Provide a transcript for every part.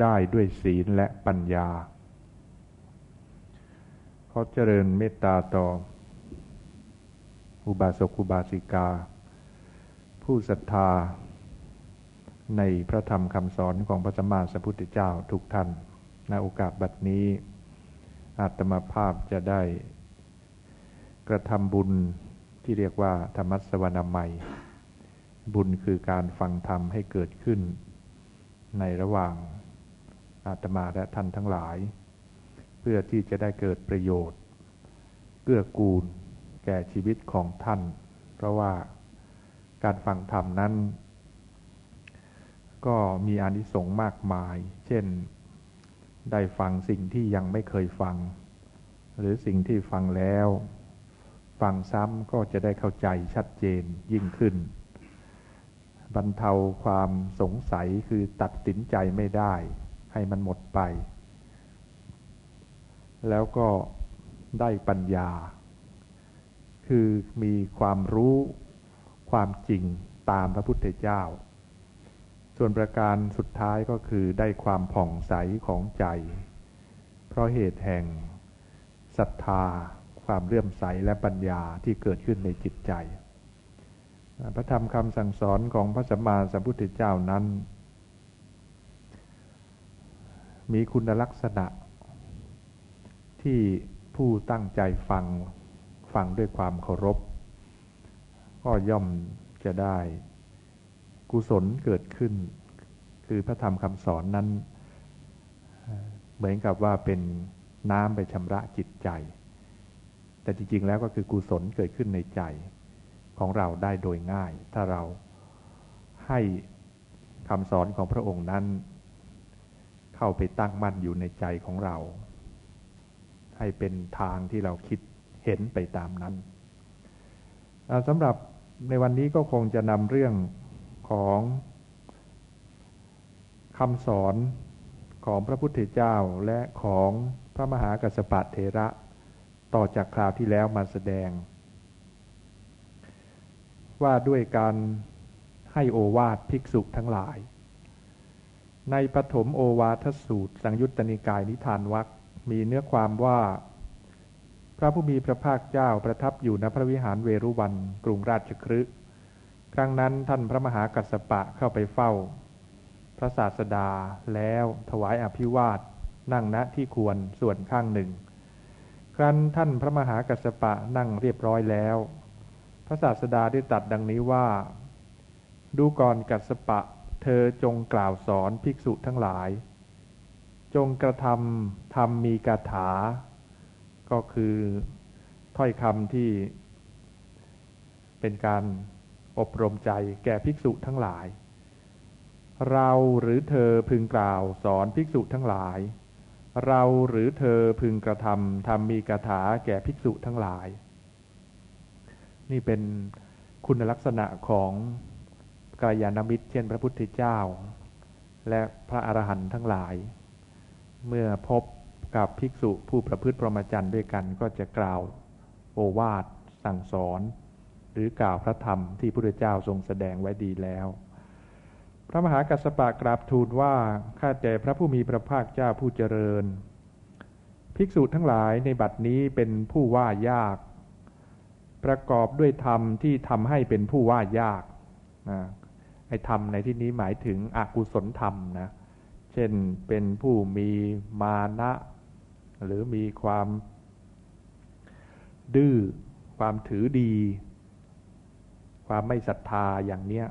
ได้ด้วยศีลและปัญญาเขอเจริญเมตตาต่ออุบาสกอุบาสิกา ผู้ศรัทธา ในพระธรรมคำสอนของพระสัมมาสัมพุทธเจ้าทุกท่านในโอกาสบัดนี้อาตมาภาพจะได้ กระทำบุญที่เรียกว่า ธรรมสวนามัย บุญคือการฟังธรรมให้เกิดขึ้น ในระหว่าง อาตมาและท่านทั้งหลาย เพื่อที่จะได้เกิดประโยชน์ เกื้อกูล แก่ชีวิตของท่าน เพราะว่าการฟังธรรมนั้น ก็มีอานิสงส์มากมาย เช่น ได้ฟังสิ่งที่ยังไม่เคยฟัง หรือสิ่งที่ฟังแล้ว ฟังซ้ำก็จะได้เข้าใจชัดเจนยิ่งขึ้นบรรเทาความสงสัยคือตัดสินใจไม่ได้ ให้มันหมดไป แล้วก็ได้ปัญญา คือมีความรู้ความจริงตามพระพุทธเจ้า ส่วนประการสุดท้ายก็คือได้ความผ่องใสของใจ เพราะเหตุแห่งศรัทธา ความเลื่อมใสและปัญญาที่เกิดขึ้นในจิตใจ พระธรรมคำสั่งสอนของพระสัมมาสัมพุทธเจ้านั้น มีคุณลักษณะ ที่ผู้ตั้งใจฟังฟังด้วยความเคารพ ก็ย่อมจะได้ กุศลเกิดขึ้น คือพระธรรมคำสอนนั้น เหมือนกับว่าเป็นน้ำไปชำระจิตใจ แต่จริง ๆ แล้วก็คือกุศลเกิดขึ้นในใจของเราได้โดยง่าย ถ้าเราให้คำสอนของพระองค์นั้น เข้าไปตั้งมั่นอยู่ในใจของเรา ให้เป็นทางที่เราคิดเห็นไปตามนั้นสำหรับในวันนี้ก็คงจะนำเรื่องของคำสอนของพระพุทธเจ้าและของพระมหากัสสปะเทระต่อจากคราวที่แล้วมาแสดง ว่าด้วยการให้โอวาทภิกษุทั้งหลาย ในปฐมโอวาทสูตร สังยุตตนิกายนิทานวักมีเนื้อความว่า พระผู้มีพระภาคเจ้าประทับอยู่ณพระวิหารเวรุวันกรุงราชคฤห์ครั้งนั้นท่านพระมหากัสสปะเข้าไปเฝ้า พระศาสดาแล้วถวายอภิวาทนั่งณที่ควรส่วนข้างหนึ่ง ครั้นท่านพระมหากัสสปะนั่งเรียบร้อยแล้ว พระศาสดาได้ตัดดังนี้ว่า ดูก่อนกัสสปะ เธอจงกล่าวสอนภิกษุทั้งหลาย จงกระทำทำมีกาถา ก็คือถ้อยคำที่เป็นการอบรมใจแก่ภิกษุทั้งหลาย เราหรือเธอพึงกล่าวสอนภิกษุทั้งหลาย เราหรือเธอพึงกระทำทำมีกาถาแก่ภิกษุทั้งหลาย นี่เป็นคุณลักษณะของ กายาณมิตรเช่นพระพุทธเจ้า และพระอรหันต์ทั้งหลาย เมื่อพบกับภิกษุผู้ประพฤติพรหมจรรย์ด้วยกันก็จะกล่าวโอวาทสั่งสอน หรือกล่าวพระธรรมที่พระพุทธเจ้าทรงแสดงไว้ดีแล้ว พระมหากัสสปะกราบทูลว่าข้าแต่พระผู้มีพระภาคเจ้าผู้เจริญ ภิกษุทั้งหลายในบัดนี้เป็นผู้ว่ายาก ประกอบด้วยธรรมที่ทำให้เป็นผู้ว่ายาก ไอ้ธรรมในที่นี้หมายถึงอกุศลธรรมนะ เช่นเป็นผู้มีมานะ หรือมีความดื้อ ความถือดี ความไม่ศรัทธาอย่างเนี้ย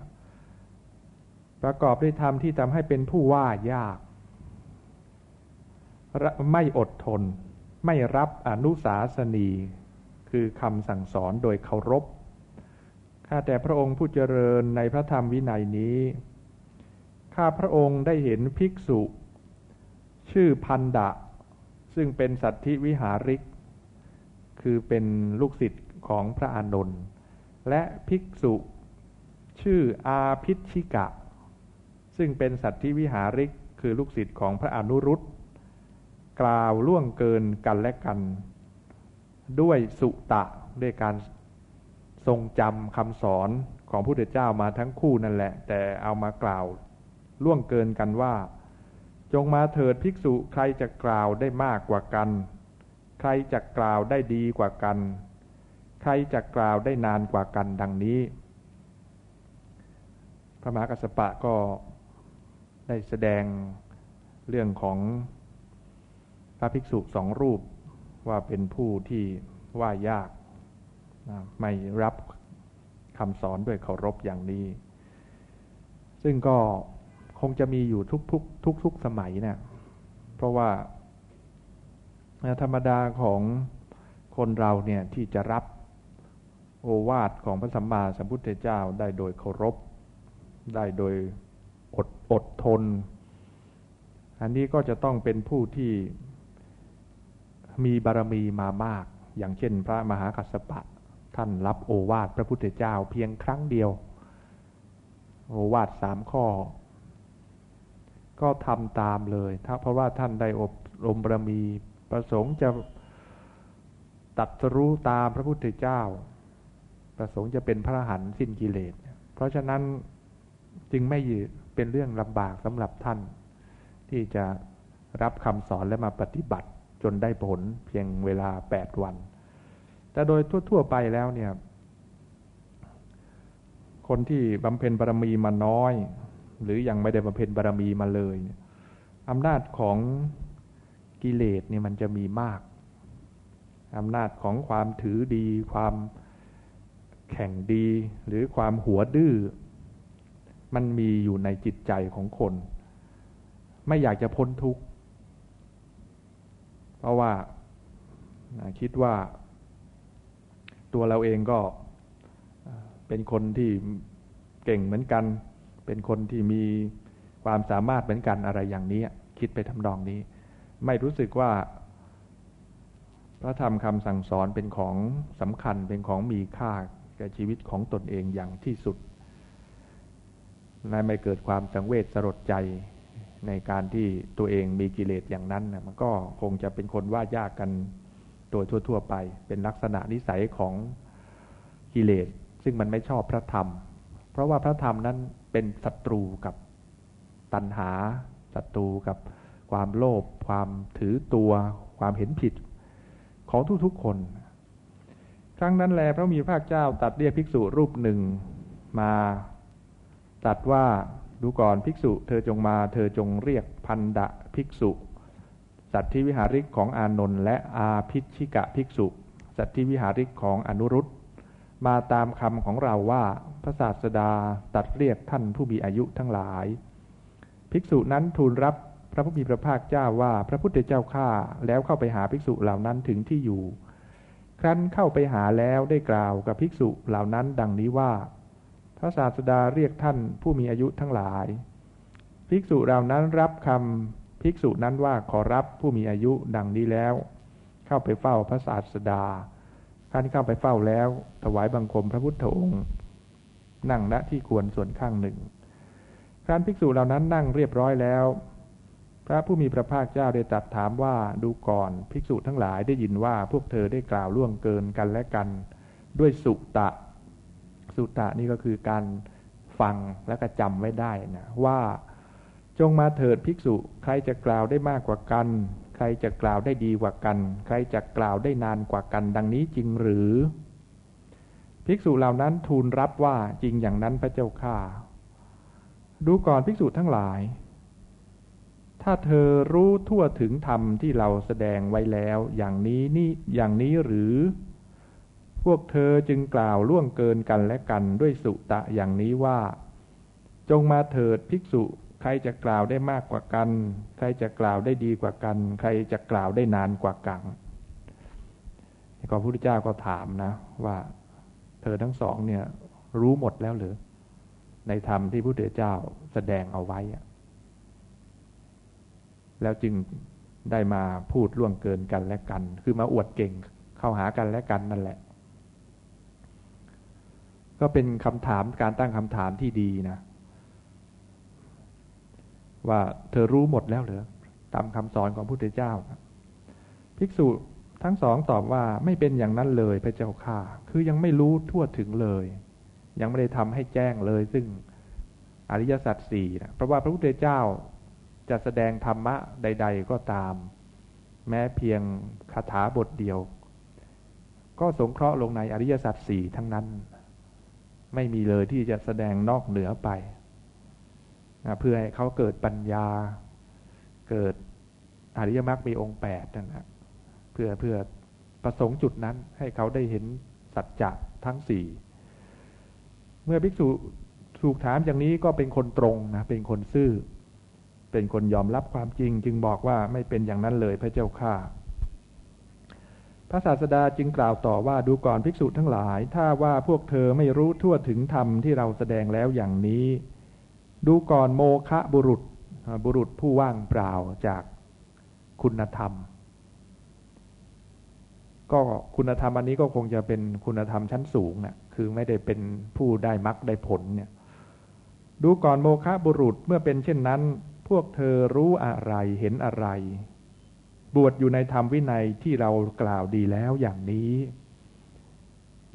ประกอบด้วยธรรมที่ทำให้เป็นผู้ว่ายาก ไม่อดทน ไม่รับอนุสาสนี คือคำสั่งสอนโดยเคารพ ข้าแต่พระองค์ผู้เจริญในพระธรรมวินัยนี้ ข้าพระองค์ได้เห็นภิกษุ ชื่อพันดะ ซึ่งเป็นสัตธิวิหาริก คือเป็นลูกศิษย์ของพระอานนท์และภิกษุ ชื่ออาพิชิกะ ซึ่งเป็นสัตธิวิหาริก คือลูกศิษย์ของพระอนุรุตกล่าวล่วงเกินกันและกัน ด้วยสุตะด้วยการ ทรงจำคำสอนของพระพุทธเจ้ามาทั้งคู่นั่นแหละ แต่เอามากล่าวล่วงเกินกันว่า จงมาเถิดภิกษุใครจะกล่าวได้มากกว่ากัน ใครจะกล่าวได้ดีกว่ากัน ใครจะกล่าวได้นานกว่ากันดังนี้ พระมหากัสปะก็ได้แสดงเรื่องของพระภิกษุสองรูปว่าเป็นผู้ที่ว่ายาก ไม่รับคำสอนด้วยเคารพอย่างนี้ ซึ่งก็คงจะมีอยู่ทุกทุกทุกทุกสมัยเนะี่ยเพราะว่าธรรมดาของคนเราเนี่ยที่จะรับโอวาทของพระสัมมาสัมพุทธเจ้าได้โดยเคารพ ได้โดยอดอดทน อันนี้ก็จะต้องเป็นผู้ที่มีบารมีมามาก อย่างเช่นพระมหากัสสปะ ท่านรับโอวาทพระพุทธเจ้าเพียงครั้งเดียว โอวาทสามข้อ ก็ทำตามเลย ถ้าเพราะว่าท่านได้อบรมบารมีประสงค์จะตัดรู้ตามพระพุทธเจ้า ประสงค์จะเป็นพระหันสิ้นกิเลส เพราะฉะนั้นจึงไม่เป็นเรื่องลำบากสำหรับท่าน ที่จะรับคำสอนและมาปฏิบัติจนได้ผลเพียงเวลาแปดวัน แต่โดยทั่ว ๆ ไปแล้วเนี่ย คนที่บำเพ็ญบารมีมาน้อย หรือยังไม่ได้บำเพ็ญบารมีมาเลยอำนาจของกิเลสเนี่ยมันจะมีมากอำนาจของความถือดี ความแข่งดี หรือความหัวดื้อมันมีอยู่ในจิตใจของคน ไม่อยากจะพ้นทุกข์ เพราะว่าคิดว่า ตัวเราเองก็เป็นคนที่เก่งเหมือนกัน เป็นคนที่มีความสามารถเหมือนกันอะไรอย่างนี้ คิดไปทำดองนี้ ไม่รู้สึกว่า พระธรรมคำสั่งสอนเป็นของสำคัญเป็นของมีค่าแก่ชีวิตของตนเองอย่างที่สุดไม่เกิดความสังเวชสลดใจในการที่ตัวเองมีกิเลสอย่างนั้นนะมันก็คงจะเป็นคนว่ายากกัน โดยทั่ว ๆ ไป เป็นลักษณะนิสัยของกิเลส ซึ่งมันไม่ชอบพระธรรม เพราะว่าพระธรรมนั้นเป็นศัตรูกับตัณหาศัตรูกับความโลภความถือตัวความเห็นผิดของทุกๆคน ครั้งนั้นแลพระมีพระเจ้าตัดเรียกภิกษุรูปหนึ่งมาตัดว่าดูก่อนภิกษุ เธอจงมา เธอจงเรียกพันดะภิกษุ สัตว์ที่วิหาริกของอานนท์และอาพิชิกะภิกษุ สัตว์ที่วิหาริกของอนุรุตมาตามคำของเราว่าพระศาสดาตัดเรียกท่านผู้มีอายุทั้งหลาย ภิกษุนั้นทูลรับพระผู้มีพระภาคเจ้าว่าพระพุทธเจ้าข้าแล้วเข้าไปหาภิกษุเหล่านั้นถึงที่อยู่ ครั้นเข้าไปหาแล้วได้กล่าวกับภิกษุเหล่านั้นดังนี้ว่า พระศาสดาเรียกท่านผู้มีอายุทั้งหลาย ภิกษุเหล่านั้นรับคำ ภิกษุนั้นว่าขอรับผู้มีอายุดังนี้แล้ว เข้าไปเฝ้าพระศาสดาท่านเข้าไปเฝ้าแล้ว ถวายบังคมพระพุทธองค์ นั่งณที่ควรส่วนข้างหนึ่งครั้นภิกษุเหล่านั้นนั่งเรียบร้อยแล้ว พระผู้มีพระภาคเจ้าได้ตรัสถามว่าดูก่อนภิกษุทั้งหลายได้ยินว่าพวกเธอได้กล่าวล่วงเกินกันและกัน ด้วยสุตะ สุตตะนี่ก็คือการฟังและก็จำไว้ได้นะว่า จงมาเถิดภิกษุ ใครจะกล่าวได้มากกว่ากัน ใครจะกล่าวได้ดีกว่ากัน ใครจะกล่าวได้นานกว่ากัน ดังนี้จริงหรือ ภิกษุเหล่านั้นทูลรับว่าจริงอย่างนั้นพระเจ้าข้าดูก่อนภิกษุทั้งหลาย ถ้าเธอรู้ทั่วถึงธรรมที่เราแสดงไว้แล้ว อย่างนี้นี่อย่างนี้หรือ พวกเธอจึงกล่าวล่วงเกินกันและกันด้วยสุตะอย่างนี้ว่าจงมาเถิดภิกษุ ใครจะกล่าวได้มากกว่ากัน ใครจะกล่าวได้ดีกว่ากัน ใครจะกล่าวได้นานกว่ากันก็พระพุทธเจ้าก็ถามนะ ว่าเธอทั้งสองเนี่ย รู้หมดแล้วหรือ ในธรรมที่พระพุทธเจ้าแสดงเอาไว้ แล้วจึงได้มาพูดล่วงเกินกันและกัน คือมาอวดเก่งเข้าหากันและกันนั่นแหละ ก็เป็นคำถามการตั้งคำถามที่ดีนะ ว่าเธอรู้หมดแล้วเหรอตามคำสอนของพระพุทธเจ้าภิกษุทั้งสองตอบว่าไม่เป็นอย่างนั้นเลยพระเจ้าค่ะ คือยังไม่รู้ทั่วถึงเลย ยังไม่ได้ทำให้แจ้งเลย ซึ่งอริยสัจสี่นะเพราะว่าพระพุทธเจ้าจะแสดงธรรมะใด ๆ ก็ตาม แม้เพียงคาถาบทเดียว ก็สงเคราะห์ลงในอริยสัจสี่ทั้งนั้น ไม่มีเลยที่จะแสดงนอกเหนือไป นะเพื่อให้เขาเกิดปัญญา เกิดอริยมรรคมีองค์แปดนั่นนะเพื่อเพื่อประสงค์จุดนั้นให้เขาได้เห็นสัจจะทั้งสี่เมื่อภิกษุถูกถามอย่างนี้ก็เป็นคนตรงนะเป็นคนซื่อ เป็นคนยอมรับความจริง จึงบอกว่าไม่เป็นอย่างนั้นเลยพระเจ้าข้าพระศาสดาจึงกล่าวต่อว่าดูก่อนภิกษุทั้งหลาย ถ้าว่าพวกเธอไม่รู้ทั่วถึงธรรมที่เราแสดงแล้วอย่างนี้ ดูก่อนโมคะบุรุษบุรุษผู้ว่างเปล่าจากคุณธรรม ก็คุณธรรมอันนี้ก็คงจะเป็นคุณธรรมชั้นสูงนะ่ะคือไม่ได้เป็นผู้ได้มรรคได้ผลเนี่ย ดูก่อนโมคะบุรุษเมื่อเป็นเช่นนั้น พวกเธอรู้อะไรเห็นอะไร บวชอยู่ในธรรมวินัยที่เรากล่าวดีแล้วอย่างนี้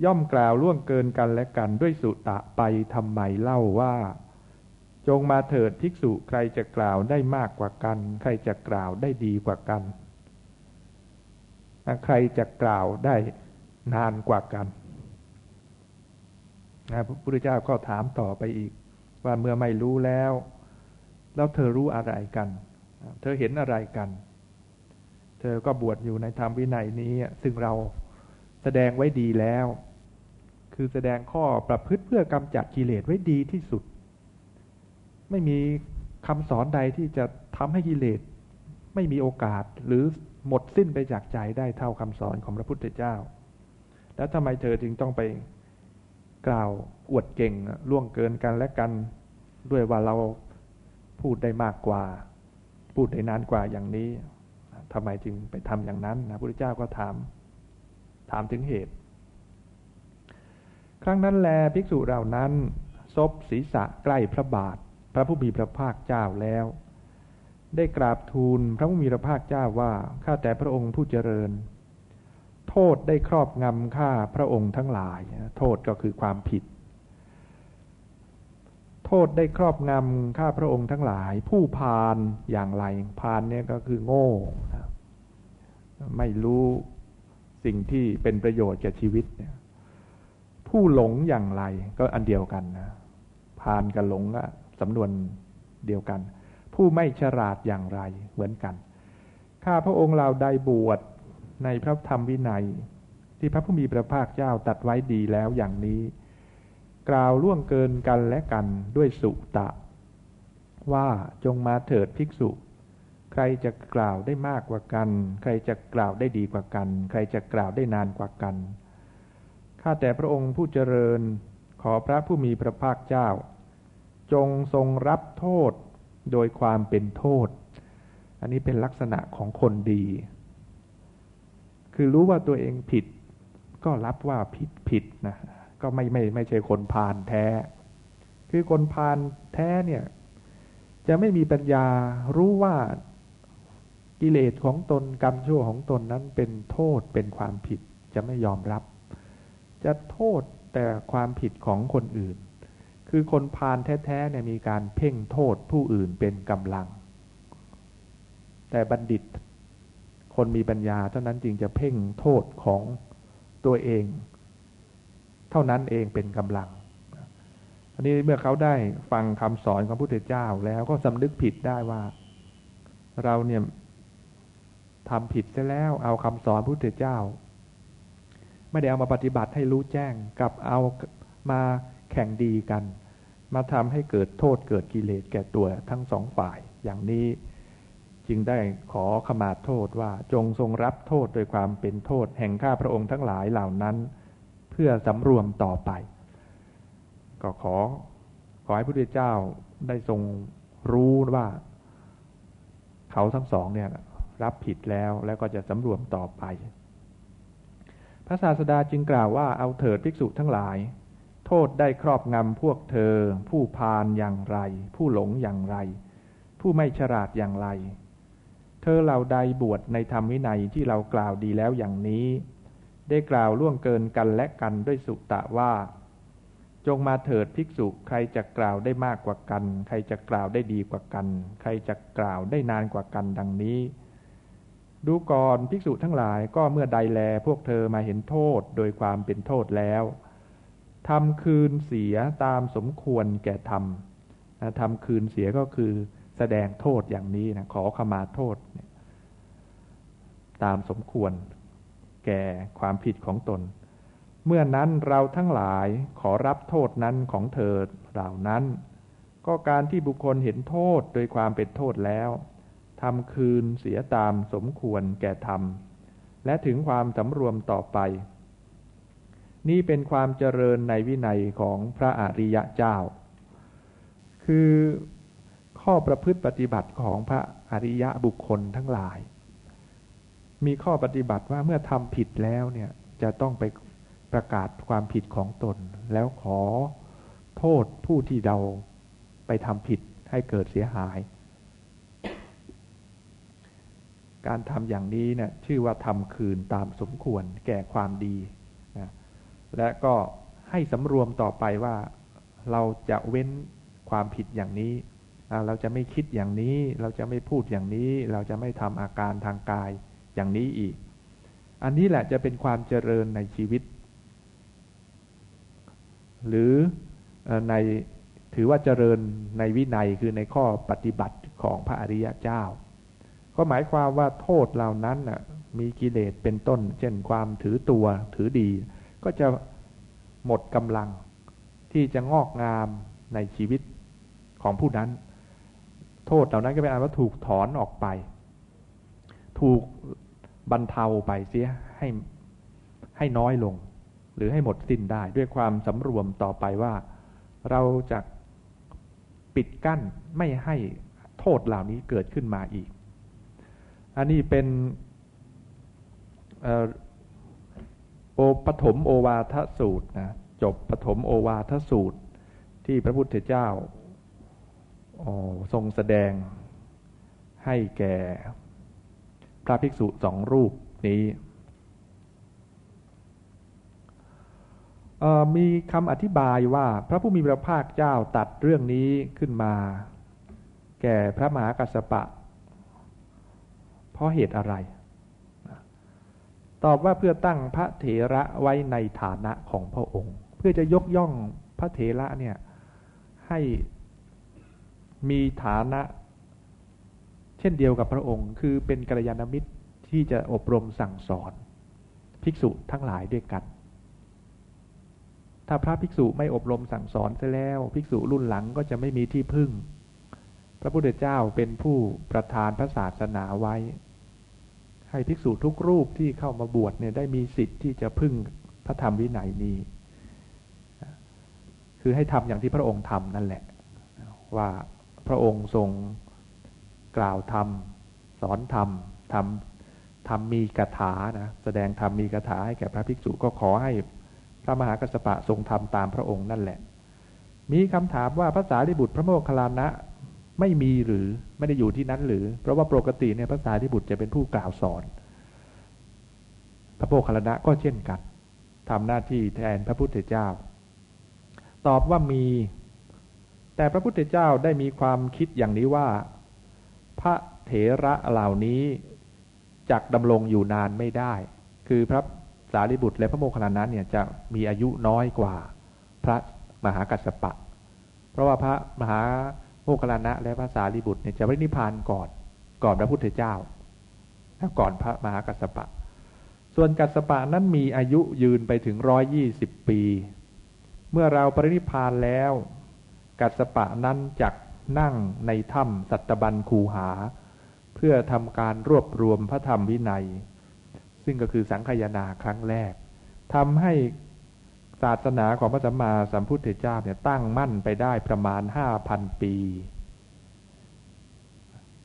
ย่อมกล่าวล่วงเกินกันและกันด้วยสุตะไปทำไมเล่าว่า จงมาเถิดภิกษุใครจะกล่าวได้มากกว่ากัน ใครจะกล่าวได้ดีกว่ากัน ใครจะกล่าวได้นานกว่ากันพระพุทธเจ้าก็ถามต่อไปอีก ว่าเมื่อไม่รู้แล้ว แล้วเธอรู้อะไรกัน เธอเห็นอะไรกัน เธอก็บวชอยู่ในธรรมวินัยนี้ ซึ่งเราแสดงไว้ดีแล้ว คือแสดงข้อประพฤติเพื่อกำจัดกิเลสไว้ดีที่สุด ไม่มีคำสอนใดที่จะทำให้กิเลสไม่มีโอกาสหรือหมดสิ้นไปจากใจได้เท่าคำสอนของพระพุทธเจ้า แล้วทำไมเธอจึงต้องไปกล่าวอวดเก่งล่วงเกินกันและกันด้วยว่าเราพูดได้มากกว่า พูดได้นานกว่าอย่างนี้ทำไมจึงไปทำอย่างนั้นนะพระพุทธเจ้าก็ถาม ถามถึงเหตุ ครั้งนั้นแลภิกษุเหล่านั้นซบศีรษะใกล้พระบาท พระผู้มีพระภาคเจ้าแล้ว ได้กราบทูลพระผู้มีพระภาคเจ้าว่าข้าแต่พระองค์ผู้เจริญ โทษได้ครอบงำข้าพระองค์ทั้งหลาย โทษก็คือความผิด โทษได้ครอบงำข้าพระองค์ทั้งหลาย ผู้พานอย่างไรพานเนี่ยก็คือโง่ไม่รู้สิ่งที่เป็นประโยชน์แก่ชีวิตเนี่ยผู้หลงอย่างไรก็อันเดียวกันนะพานกับหลงก็ สำนวนเดียวกัน ผู้ไม่ฉลาดอย่างไรเหมือนกัน ข้าพระองค์เราได้บวชในพระธรรมวินัย ที่พระผู้มีพระภาคเจ้าตัดไว้ดีแล้วอย่างนี้ กล่าวล่วงเกินกันและกันด้วยสุตะ ว่าจงมาเถิดภิกษุ ใครจะกล่าวได้มากกว่ากัน ใครจะกล่าวได้ดีกว่ากัน ใครจะกล่าวได้นานกว่ากันข้าแต่พระองค์ผู้เจริญขอพระผู้มีพระภาคเจ้า จงทรงรับโทษโดยความเป็นโทษ อันนี้เป็นลักษณะของคนดี คือรู้ว่าตัวเองผิด ก็รับว่าผิดผิดนะก็ไม่ไม่ไม่ใช่คนพาลแท้ คือคนพาลแท้เนี่ย จะไม่มีปัญญารู้ว่ากิเลสของตนกรรมชั่วของตนนั้นเป็นโทษเป็นความผิดจะไม่ยอมรับ จะโทษแต่ความผิดของคนอื่น คือคนพาลแท้ๆเนี่ยมีการเพ่งโทษผู้อื่นเป็นกำลัง แต่บัณฑิตคนมีปัญญาเท่านั้นจึงจะเพ่งโทษของตัวเอง เท่านั้นเองเป็นกำลัง อันนี้เมื่อเขาได้ฟังคำสอนของพระพุทธเจ้าแล้วก็สำนึกผิดได้ว่า เราเนี่ยทำผิดซะแล้วเอาคำสอนพระพุทธเจ้า ไม่ได้เอามาปฏิบัติให้รู้แจ้งกับเอามา แข่งดีกัน มาทำให้เกิดโทษเกิดกิเลสแก่ตัวทั้งสองฝ่าย อย่างนี้จึงได้ขอขมาโทษว่าจงทรงรับโทษโดยความเป็นโทษแห่งข้าพระองค์ทั้งหลายเหล่านั้น เพื่อสำรวมต่อไป ก็ขอขอให้พระพุทธเจ้าได้ทรงรู้ว่า เขาทั้งสองเนี่ยรับผิดแล้วแล้วก็จะสำรวมต่อไป พระศาสดาจึงกล่าวว่าเอาเถิดภิกษุทั้งหลาย โทษได้ครอบงำพวกเธอ ผู้พานอย่างไร ผู้หลงอย่างไร ผู้ไม่ฉลาดอย่างไร เธอเหล่าใดบวชในธรรมวินัยที่เรากล่าวดีแล้วอย่างนี้ ได้กล่าวล่วงเกินกันและกันด้วยสุตตะว่าจจงมาเถิดภิกษุใครจะกล่าวได้มากกว่ากัน ใครจะกล่าวได้ดีกว่ากัน ใครจะกล่าวได้นานกว่ากันดังนี้ดูก่อนภิกษุทั้งหลายก็เมื่อใดแลพวกเธอมาเห็นโทษโดยความเป็นโทษแล้ว ทำคืนเสียตามสมควรแก่ธรรมทำคืนเสียก็คือแสดงโทษอย่างนี้นะขอขมาโทษ ตามสมควร แก่ความผิดของตน เมื่อนั้นเราทั้งหลายขอรับโทษนั้นของเธอเหล่านั้น ก็การที่บุคคลเห็นโทษโดยความเป็นโทษแล้วทำคืนเสียตามสมควรแก่ธรรม และถึงความสำรวมต่อไป นี่เป็นความเจริญในวินัยของพระอริยะเจ้า คือข้อประพฤติปฏิบัติของพระอริยะบุคคลทั้งหลาย มีข้อปฏิบัติว่าเมื่อทำผิดแล้วเนี่ยจะต้องไปประกาศความผิดของตน แล้วขอโทษผู้ที่เราไปทำผิดให้เกิดเสียหาย การทำอย่างนี้เนี่ยชื่อว่าทำคืนตามสมควรแก่ความดี และก็ให้สำรวมต่อไปว่าเราจะเว้นความผิดอย่างนี้ เราจะไม่คิดอย่างนี้ เราจะไม่พูดอย่างนี้ เราจะไม่ทำอาการทางกายอย่างนี้อีก อันนี้แหละจะเป็นความเจริญในชีวิต หรือในถือว่าเจริญในวินัยคือในข้อปฏิบัติของพระอริยเจ้า ก็หมายความว่าโทษเหล่านั้นมีกิเลสเป็นต้น เช่นความถือตัวถือดี ก็จะหมดกำลังที่จะงอกงามในชีวิตของผู้นั้น โทษเหล่านั้นก็เป็นอันว่าถูกถอนออกไป ถูกบรรเทาไปเสียให้ให้น้อยลง หรือให้หมดสิ้นได้ด้วยความสำรวมต่อไปว่า เราจะปิดกั้นไม่ให้โทษเหล่านี้เกิดขึ้นมาอีก อันนี้เป็น โอปฐมโอวาทสูตรนะจบปฐมโอวาทสูตรที่พระพุทธเจ้าทรงแสดงให้แก่พระภิกษุสองรูปนี้ มีคำอธิบายว่าพระผู้มีพระภาคเจ้าตัดเรื่องนี้ขึ้นมา แก่พระมหากัสสปะ เพราะเหตุอะไร ตอบว่าเพื่อตั้งพระเถระไว้ในฐานะของพระองค์ เพื่อจะยกย่องพระเถระเนี่ยให้มีฐานะ เช่นเดียวกับพระองค์ คือเป็นกัลยาณมิตรที่จะอบรมสั่งสอน ภิกษุทั้งหลายด้วยกัน ถ้าพระภิกษุไม่อบรมสั่งสอนเสียแล้ว ภิกษุรุ่นหลังก็จะไม่มีที่พึ่ง พระพุทธเจ้าเป็นผู้ประทานพระศาสนาไว้ ให้ภิกษุทุกรูปที่เข้ามาบวชเนี่ยได้มีสิทธิ์ที่จะพึ่งพระธรรมวินัยนี้ คือให้ทำอย่างที่พระองค์ทำนั่นแหละ ว่าพระองค์ทรงกล่าวธรรม สอนธรรมทำทำมีกถานะแสดงธรรมมีกถาให้แก่พระภิกษุก็ขอให้พระมหากัสสปะทรงทำตามพระองค์นั่นแหละ มีคำถามว่าภาษาลิบุตรพระโมคคัลลานะ ไม่มีหรือไม่ได้อยู่ที่นั้นหรือ เพราะว่าปกติเนี่ยภาษาลิบุตรจะเป็นผู้กล่าวสอน พระโมคคัลลนะก็เช่นกันทำหน้าที่แทนพระพุทธเจ้า ตอบว่ามี แต่พระพุทธเจ้าได้มีความคิดอย่างนี้ว่า พระเถระเหล่านี้จักดำรงอยู่นานไม่ได้ คือพระสารีบุตรและพระโมคคัลลานะเนี่ยจะมีอายุน้อยกว่า พระมหากัสสปะ เพราะว่าพระมหา โมคคัลลานะและพระสารีบุตรเนี่ยจะไรินิพานก่อนก่อนพระพุทธเจ้าและก่อนพระมหากัสสปะ ส่วนกัสสปะนั้นมีอายุยืนไปถึงร้อยยี่สิบปี เมื่อเราปรินิพานแล้ว กัสปะนั้นจักนั่งในถ้ำสัตบันคูหา เพื่อทำการรวบรวมพระธรรมวินัย ซึ่งก็คือสังคยนาครั้งแรกทำให้ ศาสนาของพระสัมมาสัมพุทธเจ้าเนี่ยตั้งมั่นไปได้ประมาณห้าพันปี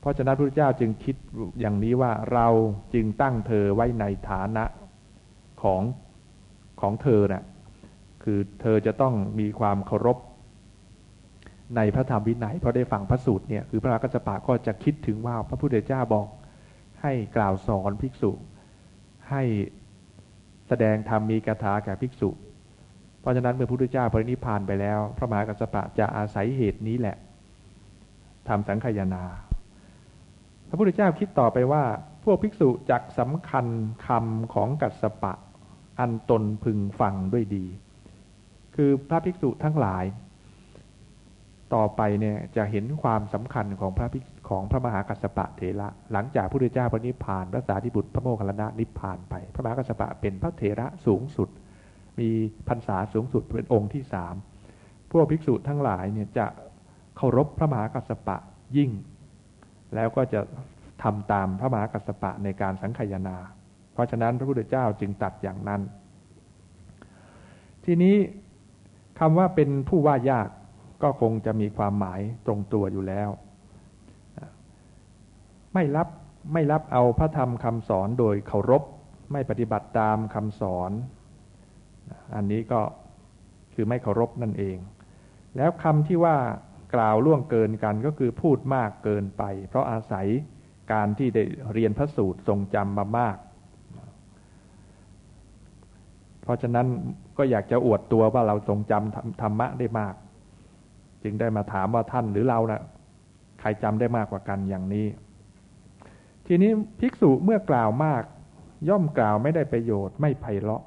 เพราะฉะนั้นพระเจ้าจึงคิดอย่างนี้ว่าเราจึงตั้งเธอไว้ในฐานะของของเธอนะ่ะคือเธอจะต้องมีความเคารพในพระธรรมวินัยเพราะได้ฟังพระสูตรเนี่ยคือพระกัสสปะก็จะคิดถึงว่าพระพุทธเจ้าบอกให้กล่าวสอนภิกษุ ให้แสดงธรรมมีคาถาแก่ภิกษุ เพราะฉะนั้นเมื่อพระพุทธเจ้าปรินิพานไปแล้ว พระมหากัสสปะจะอาศัยเหตุนี้แหละทำสังขยาพระพุทธเจ้าคิดต่อไปว่า พวกภิกษุจักสำคัญคำของกัสสปะ อันตนพึงฟังด้วยดี คือพระภิกษุทั้งหลาย ต่อไปเนี่ยจะเห็นความสำคัญของพระภิกของพระมหากัสสปะเถระหลังจากพระพุทธเจ้าปรินิพานพระสารีบุตรพระโมคคัลลานะนิพพานไป พระมหากัสสปะเป็นพระเถระสูงสุด มีพรรษาสูงสุดเป็นองค์ที่สามพวกภิกษุทั้งหลายเนี่ยจะเคารพพระมหากัสสปะยิ่ง แล้วก็จะทำตามพระมหากัสสปะในการสังขยนา เพราะฉะนั้นพระพุทธเจ้าจึงตัดอย่างนั้น ทีนี้คำว่าเป็นผู้ว่ายากก็คงจะมีความหมายตรงตัวอยู่แล้ว ไม่รับไม่รับเอาพระธรรมคำสอนโดยเคารพ ไม่ปฏิบัติตามคำสอน อันนี้ก็คือไม่เคารพนั่นเอง แล้วคำที่ว่ากล่าวล่วงเกินกันก็คือพูดมากเกินไป เพราะอาศัยการที่ได้เรียนพระสูตรทรงจำมามาก เพราะฉะนั้นก็อยากจะอวดตัวว่าเราทรงจำธรรมะได้มาก จึงได้มาถามว่าท่านหรือเรานะ่ะใครจำได้มากกว่ากันอย่างนี้ ทีนี้ภิกษุเมื่อกล่าวมาก ย่อมกล่าวไม่ได้ประโยชน์ไม่ไพเราะ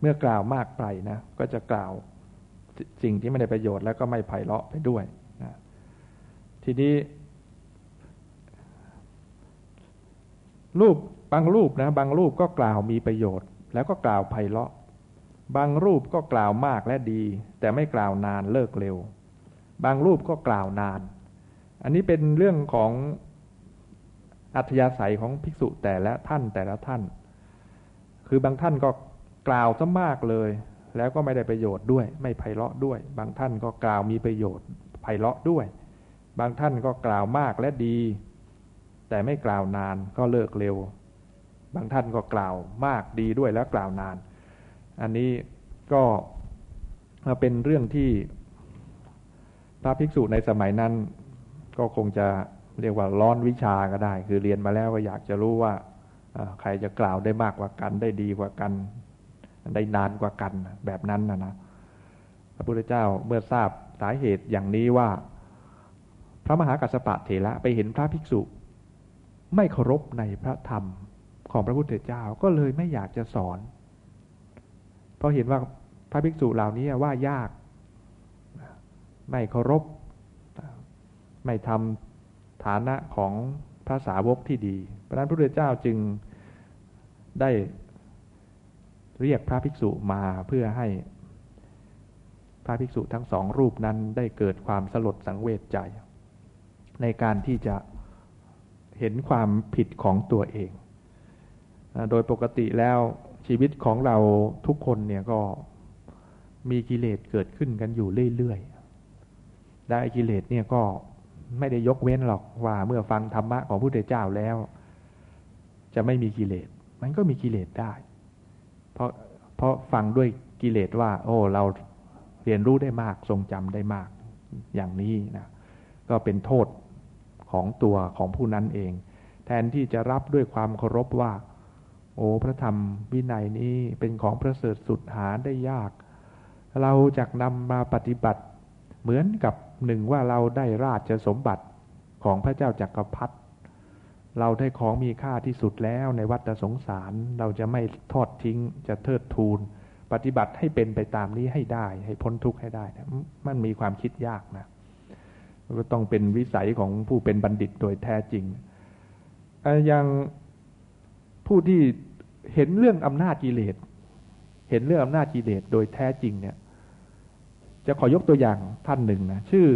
เมื่อกล่าวมากไปนะก็จะกล่าวสิ่งที่ไม่ได้ประโยชน์แล้วก็ไม่ไผ่เลาะไปด้วยนะทีนี้ รูปบางรูปนะบางรูปก็กล่าวมีประโยชน์ แล้วก็กล่าวไผ่เลาะ บางรูปก็กล่าวมากและดี แต่ไม่กล่าวนานเลิกเร็ว บางรูปก็กล่าวนาน อันนี้เป็นเรื่องของอัธยาศัยของภิกษุแต่ละท่านแต่ละท่าน คือบางท่านก็ กล่าวซะมากเลย แล้วก็ไม่ได้ประโยชน์ด้วย ไม่ไพเราะด้วย บางท่านก็กล่าวมีประโยชน์ไพเราะด้วย บางท่านก็กล่าวมากและดี แต่ไม่กล่าวนานก็เลิกเร็ว บางท่านก็กล่าวมากดีด้วยแล้วกล่าวนาน อันนี้ก็เป็นเรื่องที่พระภิกษุในสมัยนั้น ก็คงจะเรียกว่าร้อนวิชาก็ได้ คือเรียนมาแล้วก็อยากจะรู้ว่าใครจะกล่าวได้มากกว่ากันได้ดีกว่ากัน ได้นานกว่ากันแบบนั้นนะนะพระพุทธเจ้าเมื่อทราบสาเหตุอย่างนี้ว่า พระมหากัสสปะเถระไปเห็นพระภิกษุ ไม่เคารพในพระธรรมของพระพุทธเจ้าก็เลยไม่อยากจะสอน เพราะเห็นว่าพระภิกษุเหล่านี้ว่ายาก ไม่เคารพ ไม่ทำฐานะของพระสาวกที่ดี เพราะนั้นพระพุทธเจ้าจึงได้ เรียกพระภิกษุมาเพื่อให้ พระภิกษุทั้งสองรูปนั้นได้เกิดความสลดสังเวชใจ ในการที่จะเห็นความผิดของตัวเอง โดยปกติแล้วชีวิตของเราทุกคนเนี่ยก็มีกิเลสเกิดขึ้นกันอยู่เรื่อยๆ และกิเลสเนี่ยก็ไม่ได้ยกเว้นหรอกว่าเมื่อฟังธรรมะของพระพุทธเจ้าแล้ว จะไม่มีกิเลส มันก็มีกิเลสได้ เพราะเพราะฟังด้วยกิเลสว่า โอ้ เราเรียนรู้ได้มากทรงจำได้มากอย่างนี้นะก็เป็นโทษของตัวของผู้นั้นเอง แทนที่จะรับด้วยความเคารพว่า โอ้พระธรรมวินัยนี้เป็นของประเสริฐสุดหาได้ยาก เราจะนำมาปฏิบัติเหมือนกับหนึ่งว่าเราได้ราชสมบัติของพระเจ้าจากักรพรรดิ เราได้ของมีค่าที่สุดแล้วในวัฏสงสาร เราจะไม่ทอดทิ้ง จะเทิดทูน ปฏิบัติให้เป็นไปตามนี้ให้ได้ ให้พ้นทุกข์ให้ได้นะมันมีความคิดยากนะก็ต้องเป็นวิสัยของผู้เป็นบัณฑิตโดยแท้จริงอย่างผู้ที่เห็นเรื่องอำนาจกิเลส เห็นเรื่องอำนาจกิเลสโดยแท้จริงเนี่ย จะขอยกตัวอย่างท่านหนึ่งนะชื่อ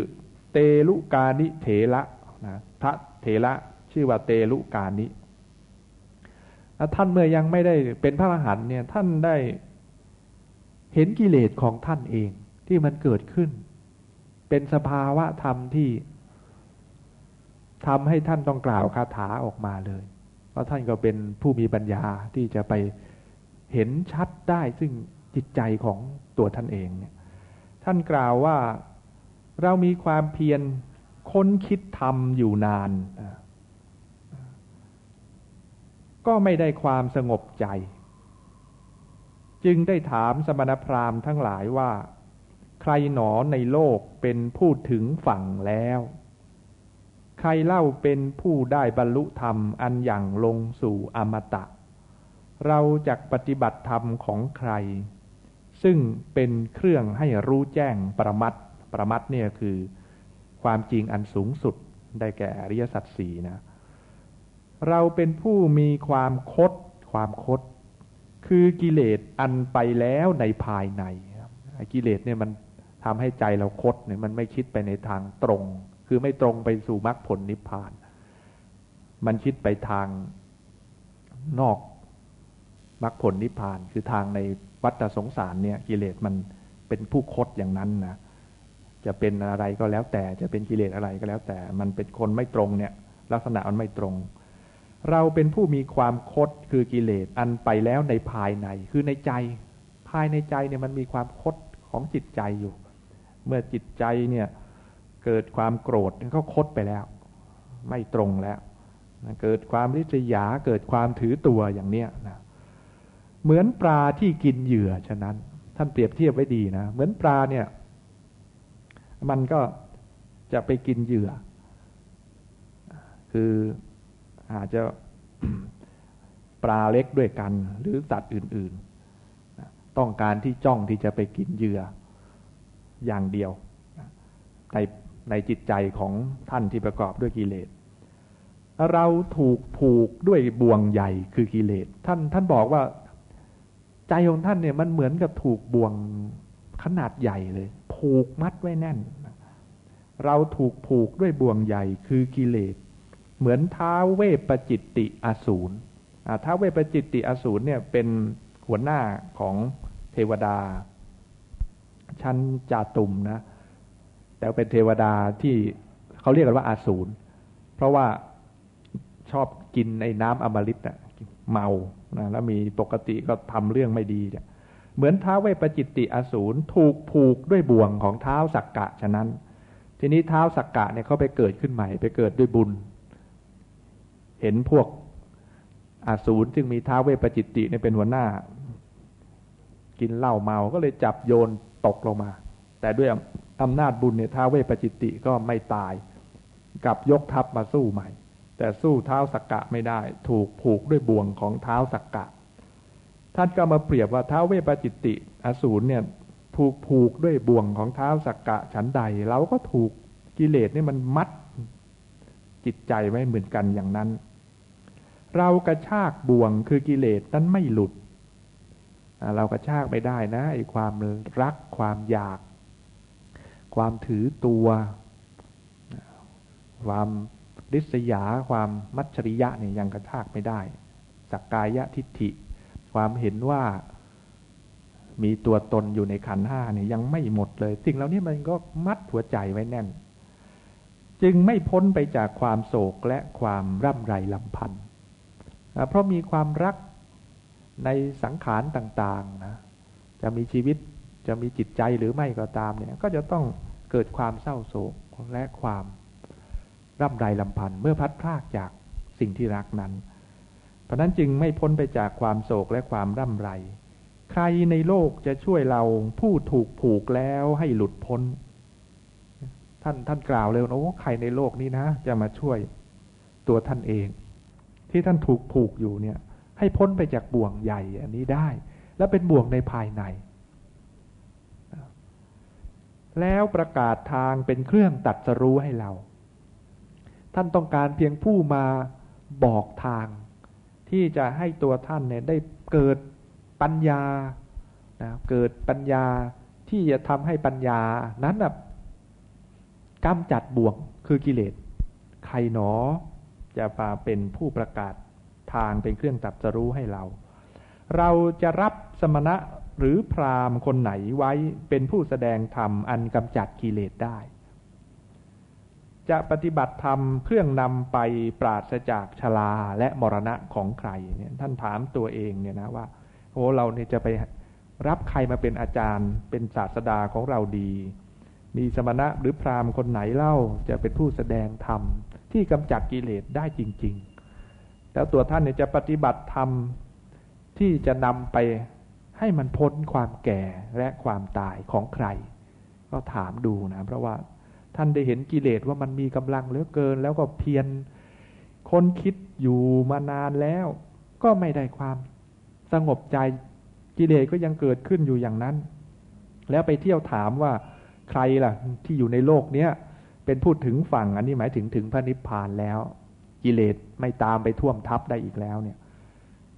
เตลุกานิเถระนะพระเถระ ชื่อว่าเตลุกานิท่านเมื่อยังไม่ได้เป็นพระอรหันต์เนี่ยท่านได้เห็นกิเลสของท่านเองที่มันเกิดขึ้น เป็นสภาวะธรรมที่ทำให้ท่านต้องกล่าวคาถาออกมาเลย เพราะท่านก็เป็นผู้มีปัญญาที่จะไปเห็นชัดได้ซึ่งจิตใจของตัวท่านเองเนี่ยท่านกล่าวว่าเรามีความเพียรค้นคิดทำอยู่นาน ก็ไม่ได้ความสงบใจ จึงได้ถามสมณพราหมณ์ทั้งหลายว่า ใครหนอในโลกเป็นผู้ถึงฝั่งแล้ว ใครเล่าเป็นผู้ได้บรรลุธรรมอันอย่างลงสู่อมตะ เราจะปฏิบัติธรรมของใคร ซึ่งเป็นเครื่องให้รู้แจ้งประมัดประมัดเนี่ยคือ ความจริงอันสูงสุดได้แก่อริยสัจสี่นะ เราเป็นผู้มีความคดความคด คือกิเลสอันไปแล้วในภายในกิเลสเนี่ยมันทำให้ใจเราคดเนี่ยมันไม่คิดไปในทางตรง คือไม่ตรงไปสู่มรรคผลนิพพาน มันคิดไปทางนอกมรรคผลนิพพาน คือทางในวัฏสงสารเนี่ย กิเลสมันเป็นผู้คดอย่างนั้นนะจะเป็นอะไรก็แล้วแต่จะเป็นกิเลสอะไรก็แล้วแต่ มันเป็นคนไม่ตรงเนี่ย ลักษณะมันไม่ตรง เราเป็นผู้มีความคดคือกิเลสอันไปแล้วในภายใน คือในใจ ภายในใจเนี่ยมันมีความคดของจิตใจอยู่ เมื่อจิตใจเนี่ยเกิดความโกรธก็คดไปแล้ว ไม่ตรงแล้ว เกิดความริษยาเกิดความถือตัวอย่างเนี้ยนะเหมือนปลาที่กินเหยื่อฉะนั้น ท่านเปรียบเทียบไว้ดีนะ เหมือนปลาเนี่ย มันก็จะไปกินเหยื่อ คือ อาจจะปลาเล็กด้วยกันหรือสัตว์อื่น ๆ ต้องการที่จ้องที่จะไปกินเหยื่ออย่างเดียวในในจิตใจของท่านที่ประกอบด้วยกิเลส เราถูกผูกด้วยบ่วงใหญ่คือกิเลส ท่านท่านบอกว่าใจของท่านเนี่ยมันเหมือนกับถูกบ่วงขนาดใหญ่เลย ผูกมัดไว้แน่น เราถูกผูกด้วยบ่วงใหญ่คือกิเลส เหมือนท้าเวปจิตติอสูรท้าเวปจิตติอสูรเนี่ยเป็นหัวหน้าของเทวดา ชั้นจาตุมนะ แต่เป็นเทวดาที่เขาเรียกกันว่าอาสูร เพราะว่าชอบกินในน้ำอมฤตอะเมานะแล้วมีปกติก็ทำเรื่องไม่ดีเนี่ยเหมือนท้าเวปจิตติอสูรถูกผูกด้วยบ่วงของเท้าสักกะฉะนั้น ทีนี้เท้าสักกะเนี่ยเขาไปเกิดขึ้นใหม่ ไปเกิดด้วยบุญ เห็นพวกอาสูรซึ่งมีท้าเวปจิตติเป็นหัวหน้า กินเหล้าเมาก็เลยจับโยนตกลงมา แต่ด้วยอำนาจบุญเนี่ยท้าเวปจิตติก็ไม่ตายกลับยกทัพมาสู้ใหม่ แต่สู้เท้าสักกะไม่ได้ ถูกผูกด้วยบ่วงของเท้าสักกะ ท่านก็มาเปรียบว่าเท้าเวปจิตติอสูรเนี่ยถูกผูกด้วยบ่วงของเท้าสักกะฉันใดเราก็ถูกกิเลสนี่มันมัดจิตใจไว้เหมือนกันอย่างนั้น เรากระชากบ่วงคือกิเลสนั้นไม่หลุด เรากระชากไม่ได้นะไอ้ความรักความอยาก ความถือตัว ความริษยา ความมัจฉริยะเนี่ยยังกระชากไม่ได้ สักกายะทิฏฐิ ความเห็นว่ามีตัวตนอยู่ในขันห้าเนี่ยยังไม่หมดเลย สิ่งเหล่านี้มันก็มัดหัวใจไว้แน่น จึงไม่พ้นไปจากความโศกและความร่ำไรลำพันธ์ เพราะมีความรักในสังขารต่างๆนะจะมีชีวิตจะมีจิตใจหรือไม่ก็ตามเนี่ยก็จะต้องเกิดความเศร้าโศกและความร่ำไรลำพันธ์เมื่อพัดพลากจากสิ่งที่รักนั้น เพราะนั้นจึงไม่พ้นไปจากความโศกและความร่ำไร ใครในโลกจะช่วยเราผู้ถูกผูกแล้วให้หลุดพ้น ท่านท่านกล่าวเลยว่าโอ้ใครในโลกนี้นะ จะมาช่วยตัวท่านเอง ที่ท่านถูกผูกอยู่เนี่ย ให้พ้นไปจากบ่วงใหญ่อันนี้ได้ และเป็นบ่วงในภายใน แล้วประกาศทางเป็นเครื่องตัดสรู้ให้เรา ท่านต้องการเพียงผู้มาบอกทาง ที่จะให้ตัวท่านเนี่ยได้เกิดปัญญานะเกิดปัญญาที่จะทำให้ปัญญานั้นแบบกำจัดบ่วงคือกิเลสใครหนอ จะมาเป็นผู้ประกาศทางเป็นเครื่องตัดสรู้ให้เรา เราจะรับสมณะหรือพราหมณ์คนไหนไว้เป็นผู้แสดงธรรมอันกำจัดกิเลสได้ จะปฏิบัติธรรมเครื่องนำไปปราศจากชลาและมรณะของใครเนี่ยท่านถามตัวเองเนี่ยนะว่าโอ้เราเนี่ยจะไปรับใครมาเป็นอาจารย์ เป็นศาสดาของเราดี มีสมณะหรือพราหมณ์คนไหนเล่าจะเป็นผู้แสดงธรรม ที่กำจัดกิเลสได้จริง ๆ แล้วตัวท่านเนี่ยจะปฏิบัติธรรมที่จะนำไปให้มันพ้นความแก่และความตายของใคร ก็ถามดูนะ เพราะว่าท่านได้เห็นกิเลสว่ามันมีกำลังเหลือเกิน แล้วก็เพียรคนคิดอยู่มานานแล้ว ก็ไม่ได้ความสงบใจกิเลสก็ยังเกิดขึ้นอยู่อย่างนั้น แล้วไปเที่ยวถามว่าใครล่ะ ที่อยู่ในโลกเนี้ย เป็นพูดถึงฝั่งอันนี้หมายถึงถึงพระนิพพานแล้ว กิเลสไม่ตามไปท่วมทับได้อีกแล้วเนี่ย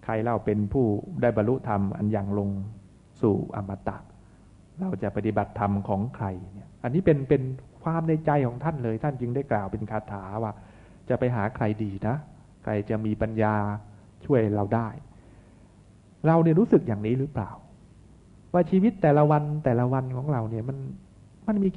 ใครเล่าเป็นผู้ได้บรรลุธรรมอันยังลงสู่อมตะ เราจะปฏิบัติธรรมของใครเนี่ย อันนี้เป็นเป็นความในใจของท่านเลย ท่านจึงได้กล่าวเป็นคาถาว่า จะไปหาใครดีนะ ใครจะมีปัญญาช่วยเราได้ เราเนี่ยรู้สึกอย่างนี้หรือเปล่า ว่าชีวิตแต่ละวันแต่ละวันของเราเนี่ยมันมันมี